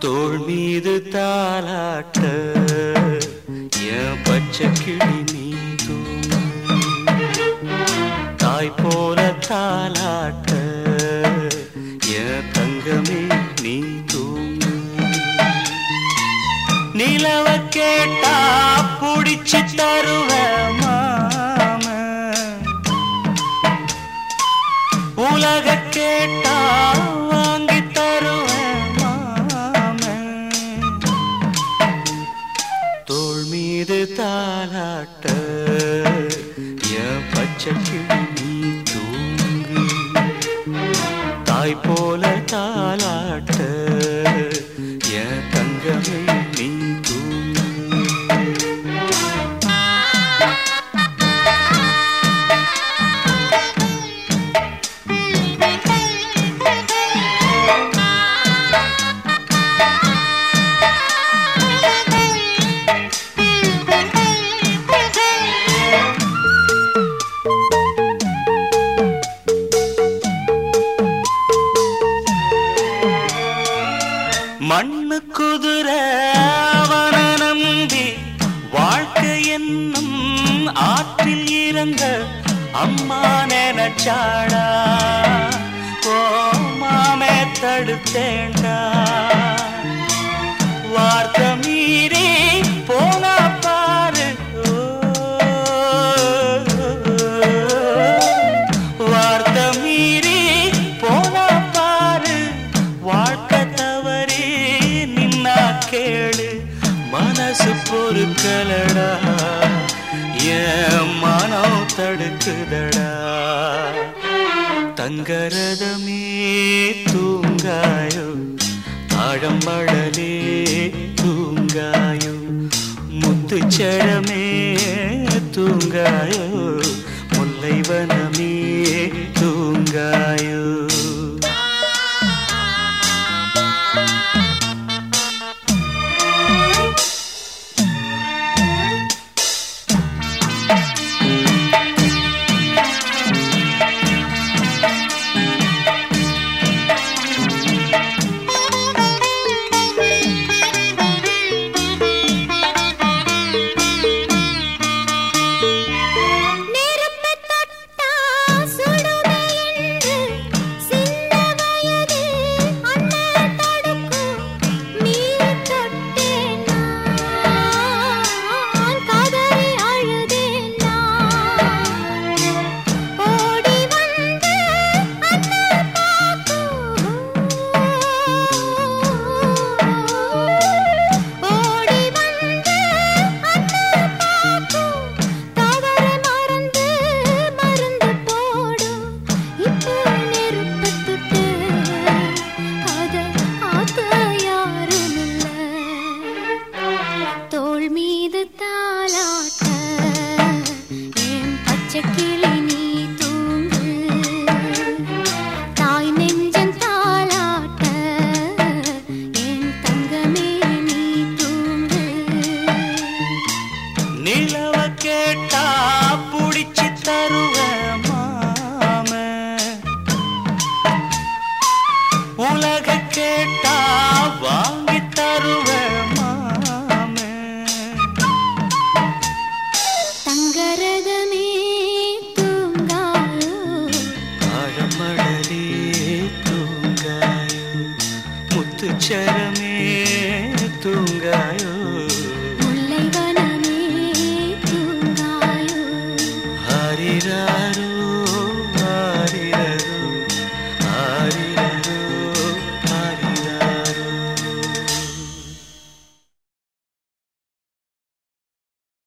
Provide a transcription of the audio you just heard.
தோள் மீது தாலாட்ட என் பச்சை கிளி நீ தாய் போல தாலாட்ட என் தங்கமே நிலவ கேட்டா புடிச்சு தருவ மாம. உலக கேட்டா வாங்கி தருவ மாம. தோல் மீது தாலாட்ட என் பச்சை கிளி நீ தூங்கு. தாய் போல தாலா பிறந்த இறங்க அம்மா நினைச்சாடா ஓ தடுத்தேண்டா. வார்த்தை மீறி போனா பாரு. வார்த்தை மீறி போனா பாரு. வாழ்க்கை தவறி நின்னா கேளு. மனசு பொறுக்கலடா. என் மனம் தங்கரதமே தூங்காயோ ஆழம்படலே தூங்காயோ முத்துச்சடமே தூங்காயோ முல்லைவன தூங்காயோ முத்துச்சரமே தூங்காயோ